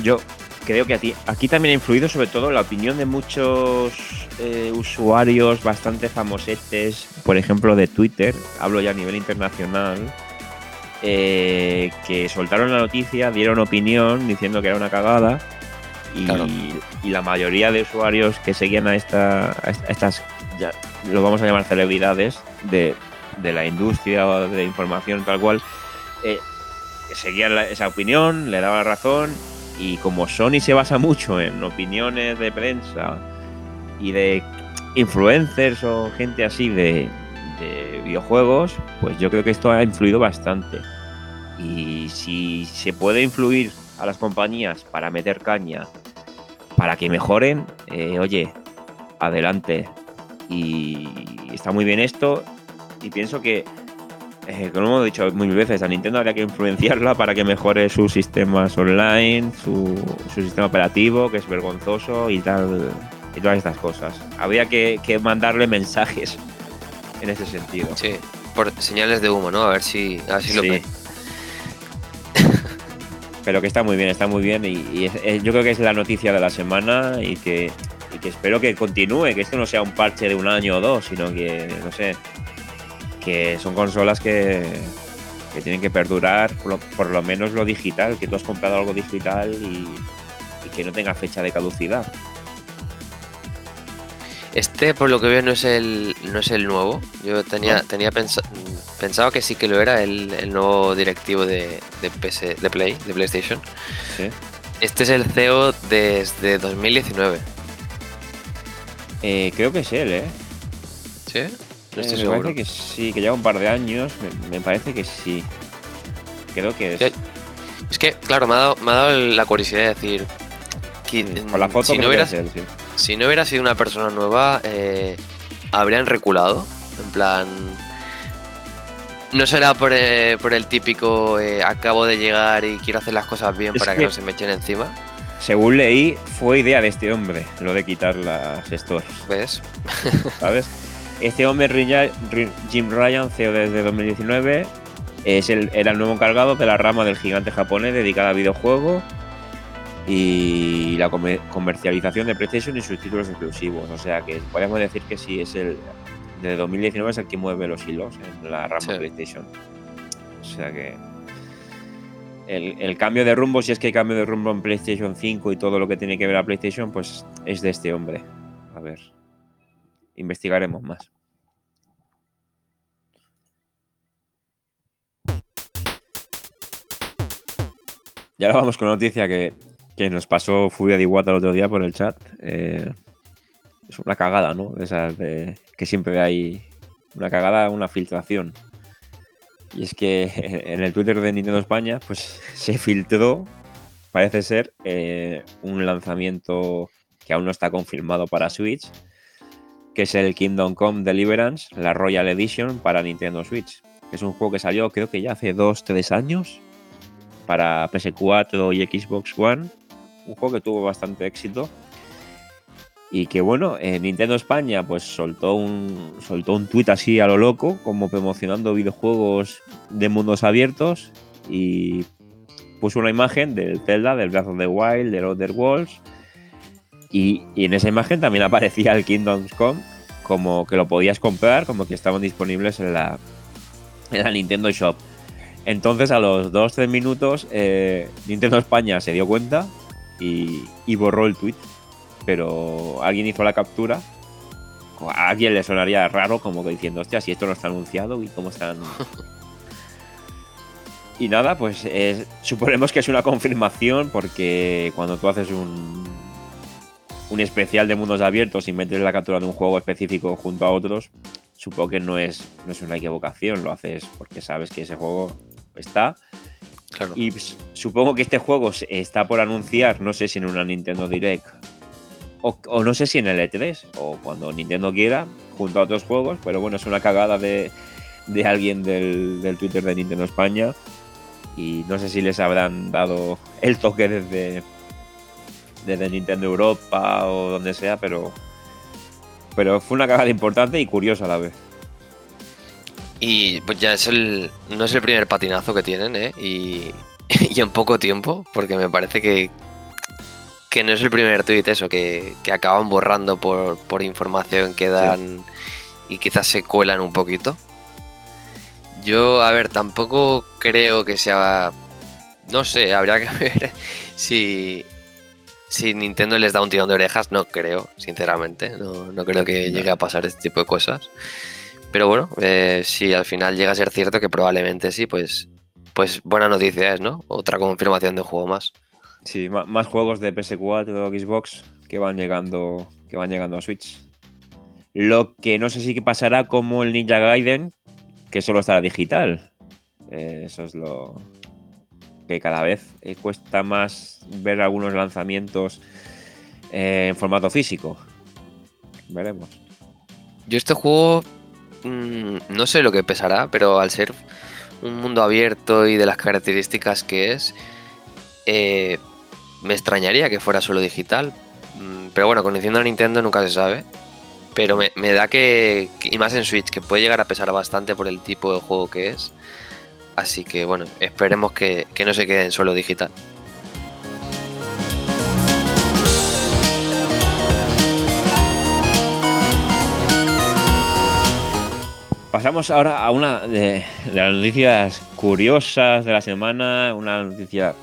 Yo creo que aquí también ha influido sobre todo la opinión de muchos eh, usuarios bastante famosetes, por ejemplo de Twitter, hablo ya a nivel internacional, eh, que soltaron la noticia, dieron opinión diciendo que era una cagada y, Claro. y la mayoría de usuarios que seguían a, esta, a est- a estas, ya, lo vamos a llamar celebridades de, de la industria o de información tal cual, eh, seguían la- esa opinión, le daban razón y como Sony se basa mucho en opiniones de prensa y de influencers o gente así de, de videojuegos, pues yo creo que esto ha influido bastante. Y si se puede influir a las compañías para meter caña, para que mejoren, eh, oye, adelante. Y está muy bien esto. Y pienso que, eh, como hemos dicho mil veces, a Nintendo habría que influenciarla para que mejore sus sistemas online, su, su sistema operativo, que es vergonzoso y tal, y todas estas cosas. Habría que, que mandarle mensajes en ese sentido. Sí, por señales de humo, ¿no? A ver si, a ver si lo Sí. ven. Pero que está muy bien, está muy bien. Y, y es- es- yo creo que es la noticia de la semana y que, y que espero que continúe, que esto no sea un parche de un año o dos, sino que, no sé, que son consolas que, que tienen que perdurar, por lo, por lo menos lo digital, que tú has comprado algo digital y, y que no tenga fecha de caducidad. Este, por lo que veo, no es el, no es el nuevo. Yo tenía, ¿No? tenía pensa- pensado que sí que lo era el, el nuevo directivo de, de, PS de Play, de PlayStation. ¿sí? Este es el CEO desde 2019. Eh, creo que es él, ¿eh? ¿Sí? No Eh, me parece que sí, que lleva un par de años, me, me parece que sí. Creo que es. Es que, claro, me ha dado, me ha dado la curiosidad de decir. que, Con la foto si, no hubiera, él, sí. si no hubiera sido una persona nueva, eh, habrían reculado. En plan. No será por, eh, por el típico eh, acabo de llegar y quiero hacer las cosas bien Es para que, que- no se me echen encima. Según leí, fue idea de este hombre lo de quitar las stores, ¿Ves? ¿sabes? Este hombre, Jim Ryan, CEO desde 2019, es el, era el nuevo encargado de la rama del gigante japonés dedicada a videojuegos y la comer- comercialización de PlayStation y sus títulos exclusivos. O sea que podemos decir que sí, es el de 2019 es el que mueve los hilos en la rama Sí. PlayStation. O sea que el, el cambio de rumbo, si es que hay cambio de rumbo en PlayStation 5 y todo lo que tiene que ver a PlayStation, pues es de este hombre. A ver, investigaremos más. Y ahora vamos con noticia que, que nos pasó Furia de Iguata el otro día por el chat. Eh, es una cagada, ¿no? De esas de- que siempre hay una cagada, una filtración. Y es que en el Twitter de Nintendo España, pues se filtró, parece ser, eh, un lanzamiento que aún no está confirmado para Switch, que es el Kingdom Come Deliverance, la Royal Edition para Nintendo Switch. Es un juego que salió creo que ya hace 2-3 años para PS4 y Xbox One. Un juego que tuvo bastante éxito. Y que bueno, eh, Nintendo España pues soltó un, soltó un tweet así a lo loco, como promocionando videojuegos de mundos abiertos y puso una imagen del Zelda, del Breath of the Wild, del Other Worlds y, y en esa imagen también aparecía el Kingdoms Come como que lo podías comprar, como que estaban disponibles en la, en la Nintendo Shop. Entonces a los 2-3 minutos eh, Nintendo España se dio cuenta y, y borró el tweet pero alguien hizo la captura. A alguien le sonaría raro, como que diciendo, hostia, si esto no está anunciado y cómo están. y nada, pues es- suponemos que es una confirmación, porque cuando tú haces un, un especial de mundos abiertos y metes la captura de un juego específico junto a otros, supongo que no es, no es una equivocación, lo haces porque sabes que ese juego está. Claro. Y supongo que este juego está por anunciar, no sé si en una Nintendo Direct o, o no sé si en el E3 o cuando Nintendo quiera, junto a otros juegos, pero bueno, es una cagada de, de alguien del, del Twitter de Nintendo España y no sé si les habrán dado el toque desde, desde Nintendo Europa o donde sea, pero, pero fue una cagada importante y curiosa a la vez. Y pues ya es el. No es el primer patinazo que tienen, ¿eh? Y, y en poco tiempo, porque me parece que. Que no es el primer tuit eso, que, que acaban borrando por, por información que dan y quizás se cuelan un poquito. Yo, a ver, tampoco creo que sea. No sé, habría que ver si. Si Nintendo les da un tirón de orejas, no creo, sinceramente. No, no creo que llegue a pasar este tipo de cosas. Pero bueno, eh, si al final llega a ser cierto, que probablemente sí, pues, pues buena noticia es, ¿no? Otra confirmación de juego más. Sí, más juegos de PS4 o Xbox que van llegando que van llegando a Switch. Lo que no sé si pasará como el Ninja Gaiden, que solo estará digital. Eh, eso es lo, que cada vez eh, cuesta más ver algunos lanzamientos eh, en formato físico. Veremos. Yo este juego mm, no sé lo que pesará, pero al ser un mundo abierto y de las características que es, eh, me extrañaría que fuera solo digital. Mm, Pero bueno, conociendo a Nintendo nunca se sabe. Pero me, da que, que- y más en Switch, que puede llegar a pesar bastante por el tipo de juego que es. Así que bueno, esperemos que, que no se quede en solo digital. Pasamos ahora a una de, las noticias curiosas de la semana, una noticia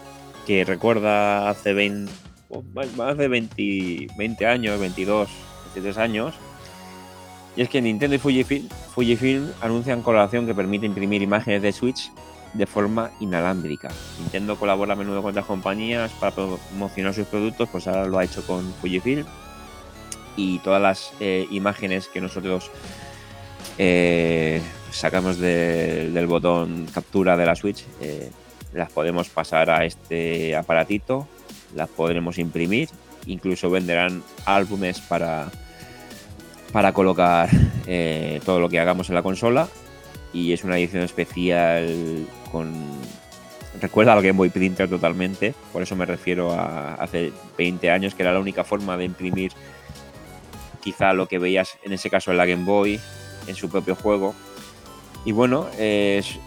que recuerda hace 20, o más- más de 20, 20 años, 22, 23 años. Y es que Nintendo y Fujifilm, Fujifilm anuncian colaboración que permite imprimir imágenes de Switch de forma inalámbrica. Nintendo colabora a menudo con otras compañías para promocionar sus productos, pues ahora lo ha hecho con Fujifilm. Y todas las eh, imágenes que nosotros eh, sacamos de- del botón captura de la Switch, eh, las podemos pasar a este aparatito, las podremos imprimir, incluso venderán álbumes para, para colocar eh, todo lo que hagamos en la consola. Y es una edición especial con. Recuerda al Game Boy Printer totalmente, por eso me refiero a hace 20 años, que era la única forma de imprimir quizá lo que veías en ese caso en la Game Boy, en su propio juego. Y bueno, es,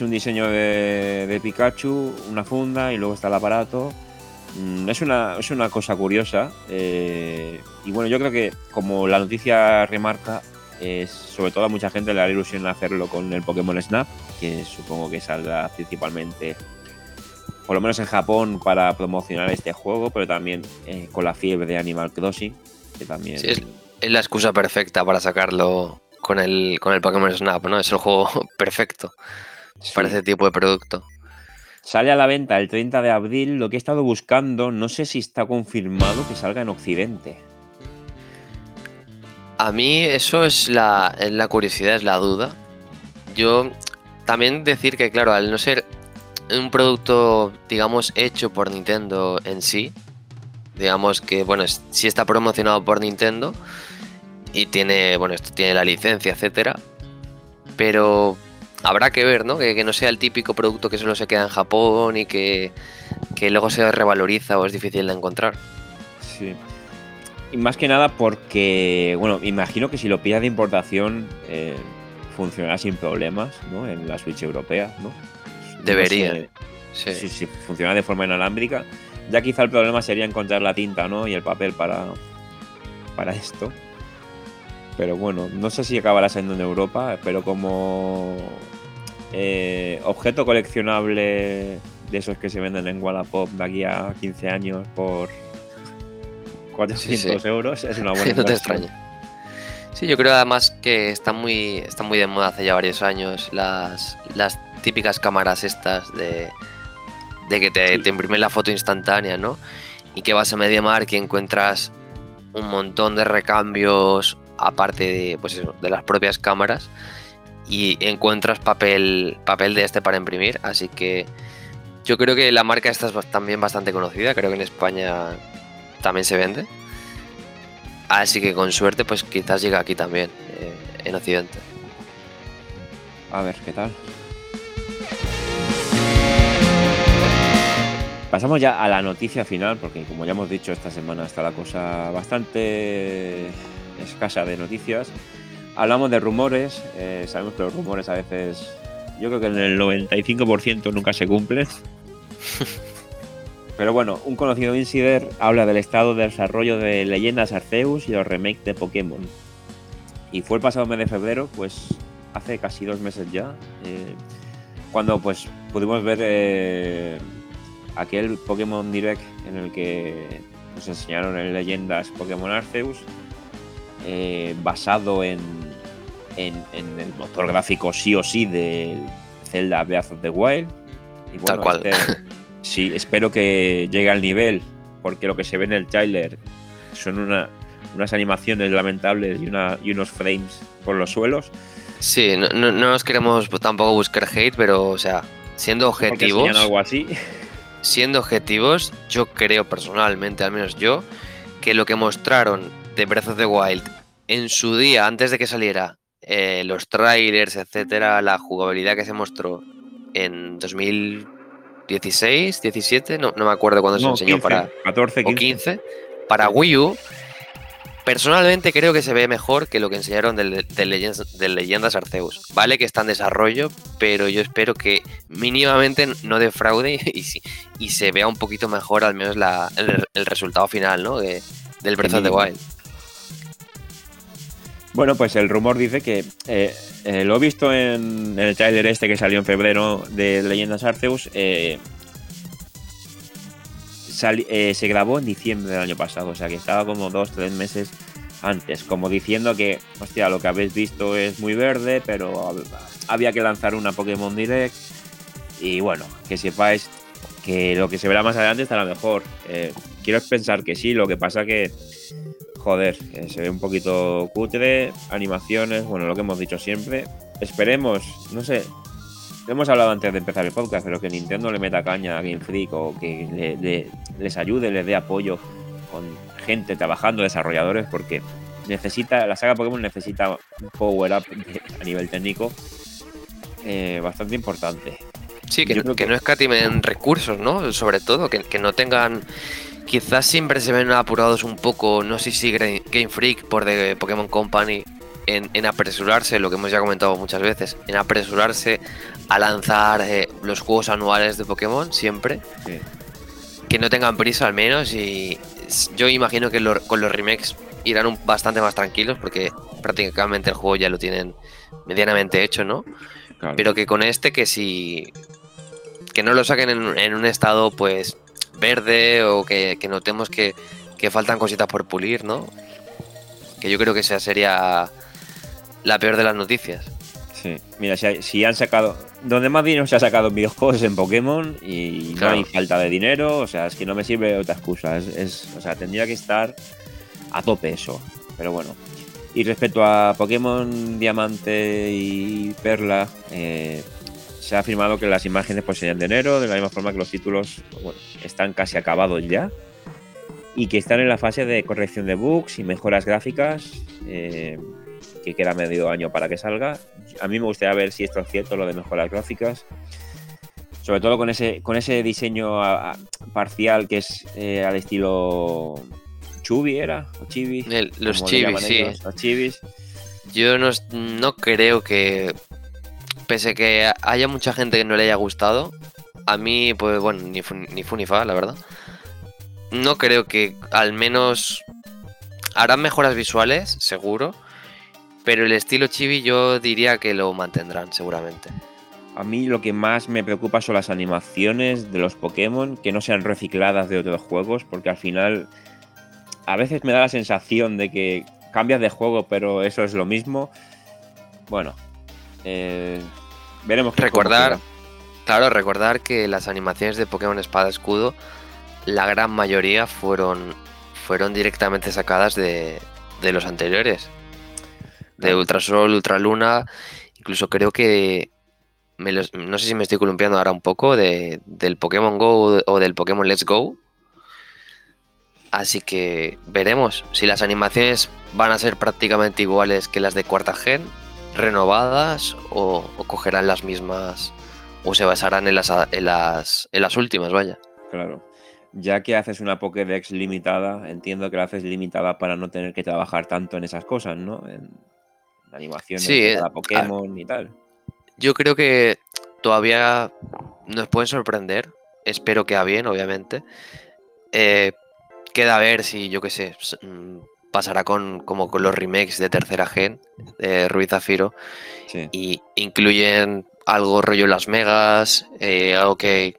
un diseño de, de Pikachu, una funda y luego está el aparato. Mm, Es una, es una cosa curiosa. eh, y bueno, yo creo que como la noticia remarca, es, sobre todo a mucha gente le da ilusión hacerlo con el Pokémon Snap, que supongo que saldrá principalmente, por lo menos en Japón, para promocionar este juego, pero también eh, con la fiebre de Animal Crossing, que también... Sí, es, es la excusa perfecta para sacarlo con el, con el Pokémon Snap, ¿no? Es el juego perfecto para ese tipo de producto. Sale a la venta el 30 de abril. Lo que he estado buscando, no sé si está confirmado que salga en Occidente. A mí eso es la, curiosidad, es la duda. Yo también decir que, claro, al no ser un producto, digamos, hecho por Nintendo en sí, digamos que, bueno, sí está promocionado por Nintendo y tiene, bueno, tiene la licencia, etcétera, pero habrá que ver, ¿no? Que, que no sea el típico producto que solo se queda en Japón y que, que luego se revaloriza o es difícil de encontrar. Sí. Y más que nada porque, bueno, imagino que si lo pillas de importación eh, funcionará sin problemas, ¿no? En la Switch europea, ¿no? No Debería. sé Sí. Si, si funciona de forma inalámbrica. Ya quizá el problema sería encontrar la tinta, ¿no? Y el papel para, para esto. Pero bueno, no sé si acabará siendo en Europa, pero como eh, objeto coleccionable de esos que se venden en Wallapop de aquí a 15 años por 400 sí. euros, es una buena no te extraña. Sí, yo creo además que está muy, está muy de moda hace ya varios años las, las típicas cámaras estas de, de que te, Sí. te imprimen la foto instantánea, ¿no? Y que vas a MediaMarkt y encuentras un montón de recambios aparte de, pues eso, de las propias cámaras y encuentras papel, papel de este para imprimir, así que yo creo que la marca esta es también bastante conocida, creo que en España también se vende. Así que con suerte, pues quizás llega aquí también, eh, en Occidente. A ver, ¿qué tal? Pasamos ya a la noticia final, porque como ya hemos dicho, esta semana está la cosa bastante escasa de noticias. Hablamos de rumores, eh, sabemos que los rumores a veces, yo creo que en el 95% nunca se cumplen. Pero bueno, un conocido insider habla del estado de desarrollo de Leyendas Arceus y los remakes de Pokémon. Y fue el pasado mes de febrero, pues hace casi dos meses ya, eh, cuando pues pudimos ver eh, aquel Pokémon Direct en el que nos enseñaron en leyendas Pokémon Arceus, eh, basado en, en, en el motor gráfico sí o sí del Zelda Breath of the Wild. Y Tal cual. este, sí, espero que llegue al nivel, porque lo que se ve en el trailer son una, unas animaciones lamentables y, una, y unos frames por los suelos. Sí, no, no, no nos queremos tampoco buscar hate, pero, o sea, siendo objetivos, algo así. siendo objetivos, yo creo personalmente, al menos yo, que lo que mostraron de Breath of the Wild en su día, antes de que saliera, eh, los trailers, etcétera, la jugabilidad que se mostró en 2016, 17, no, no me acuerdo cuándo se enseñó 15, para 14, o 15. 15 para Wii U. Personalmente creo que se ve mejor que lo que enseñaron de, de Leyendas, de Leyendas Arceus. Vale que está en desarrollo, pero yo espero que mínimamente no defraude y, y se vea un poquito mejor al menos la- el, el resultado final ¿no? de- del Breath of the. Wild. Bueno, pues el rumor dice que eh, eh, lo he visto en, el trailer este que salió en febrero de Leyendas Arceus. eh, eh, se grabó en diciembre del año pasado, o sea que estaba como dos, tres meses antes, como diciendo que, hostia, lo que habéis visto es muy verde, pero hab- había que lanzar una Pokémon Direct. Y bueno, que sepáis que lo que se verá más adelante estará mejor. Eh, quiero pensar que sí, lo que pasa que joder, eh, se ve un poquito cutre, animaciones, bueno, lo que hemos dicho siempre. Esperemos, no sé, hemos hablado antes de empezar el podcast, pero que Nintendo le meta caña a Game Freak o que le- le- les ayude, les dé apoyo con gente trabajando, desarrolladores, porque necesita, la saga Pokémon necesita un power up a nivel técnico eh, bastante importante. Sí, que, no escatimen recursos, ¿no? Sobre todo, que, que no tengan. Quizás siempre se ven apurados un poco, no sé si Game Freak por de Pokémon Company, en, en apresurarse, lo que hemos ya comentado muchas veces, en apresurarse a lanzar eh, los juegos anuales de Pokémon siempre. Sí. Que no tengan prisa al menos y yo imagino que lo- con los remakes irán un- bastante más tranquilos porque prácticamente el juego ya lo tienen medianamente hecho, ¿no? Claro. Pero que con este que si que no lo saquen en, en un estado pues verde o que, que notemos que, que faltan cositas por pulir, ¿no? Que yo creo que esa sería la peor de las noticias. Sí, mira, si, si han sacado. Donde más dinero se ha sacado en videojuegos es en Pokémon y Claro. no hay falta de dinero, o sea, es que no me sirve otra excusa. Es, es- o sea, tendría que estar a tope eso. Pero bueno. Y respecto a Pokémon Diamante y Perla, eh, se ha afirmado que las imágenes pues, serían de enero, de la misma forma que los títulos bueno, están casi acabados ya. Y que están en la fase de corrección de bugs y mejoras gráficas. eh, que queda medio año para que salga. A mí me gustaría ver si esto es cierto, lo de mejoras gráficas. Sobre todo con ese, con ese diseño a- a- parcial que es eh, al estilo Chubi, ¿era? ¿O Chibi? El- los llaman sí. ellos, Los chibis. Yo no, no creo que, pese que haya mucha gente que no le haya gustado, a mí, pues bueno, ni fu ni, fu ni fa, la verdad. No creo que al menos harán mejoras visuales, seguro, pero el estilo chibi yo diría que lo mantendrán, seguramente. A mí lo que más me preocupa son las animaciones de los Pokémon, que no sean recicladas de otros juegos, porque al final a veces me da la sensación de que cambias de juego, pero eso es lo mismo. Bueno, eh, veremos. qué- Recordar, claro, recordar que las animaciones de Pokémon Espada Escudo, la gran mayoría fueron, fueron directamente sacadas de, de los anteriores. De. Ultrasol, Ultraluna, incluso creo que, me los- no sé si me estoy columpiando ahora un poco, de, del Pokémon Go o del Pokémon Let's Go. Así que veremos si las animaciones van a ser prácticamente iguales que las de cuarta gen, renovadas o, o cogerán las mismas o se basarán en las, en las, en las últimas, vaya. Claro. Ya que haces una Pokédex limitada, entiendo que la haces limitada para no tener que trabajar tanto en esas cosas, ¿no? En animaciones Sí, de eh, Pokémon y tal. Yo creo que todavía nos pueden sorprender. Espero que a bien, obviamente. Eh, queda a ver si, yo qué sé, mm, pasará con, como con los remakes de tercera gen de Ruiz Zafiro Sí. y incluyen algo rollo las megas, eh, algo que,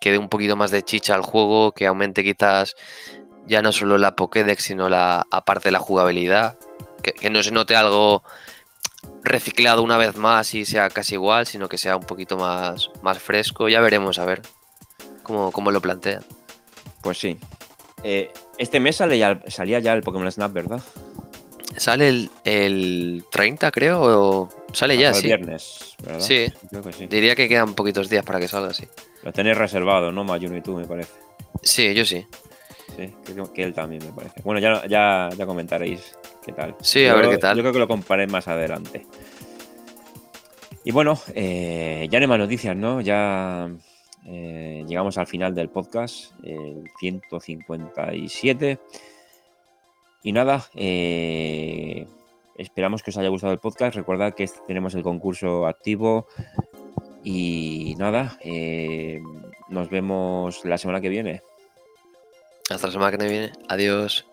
que dé un poquito más de chicha al juego, que aumente quizás ya no solo la Pokédex, sino la aparte la jugabilidad, que, que no se note algo reciclado una vez más y sea casi igual, sino que sea un poquito más, más fresco. Ya veremos a ver cómo, cómo lo plantean. Pues sí. Eh, este mes sale ya, salía ya el Pokémon Snap, ¿verdad? Sale el, el 30, creo, o sale ya, Hasta el sí. viernes. ¿verdad? Sí. Creo que sí. Diría que quedan poquitos días para que salga, sí. Lo tenéis reservado, ¿no, Mayuno y tú, me parece? Sí, yo sí. Sí, creo que él también, me parece. Bueno, ya, ya, ya comentaréis qué tal. Sí, a ver qué tal. Yo creo que lo comparé más adelante. Y bueno, eh, ya no hay más noticias, ¿no? Ya eh, llegamos al final del podcast, el 157. Y nada, eh, esperamos que os haya gustado el podcast. Recordad que tenemos el concurso activo. Y nada, eh, nos vemos la semana que viene. Hasta la semana que viene. Adiós.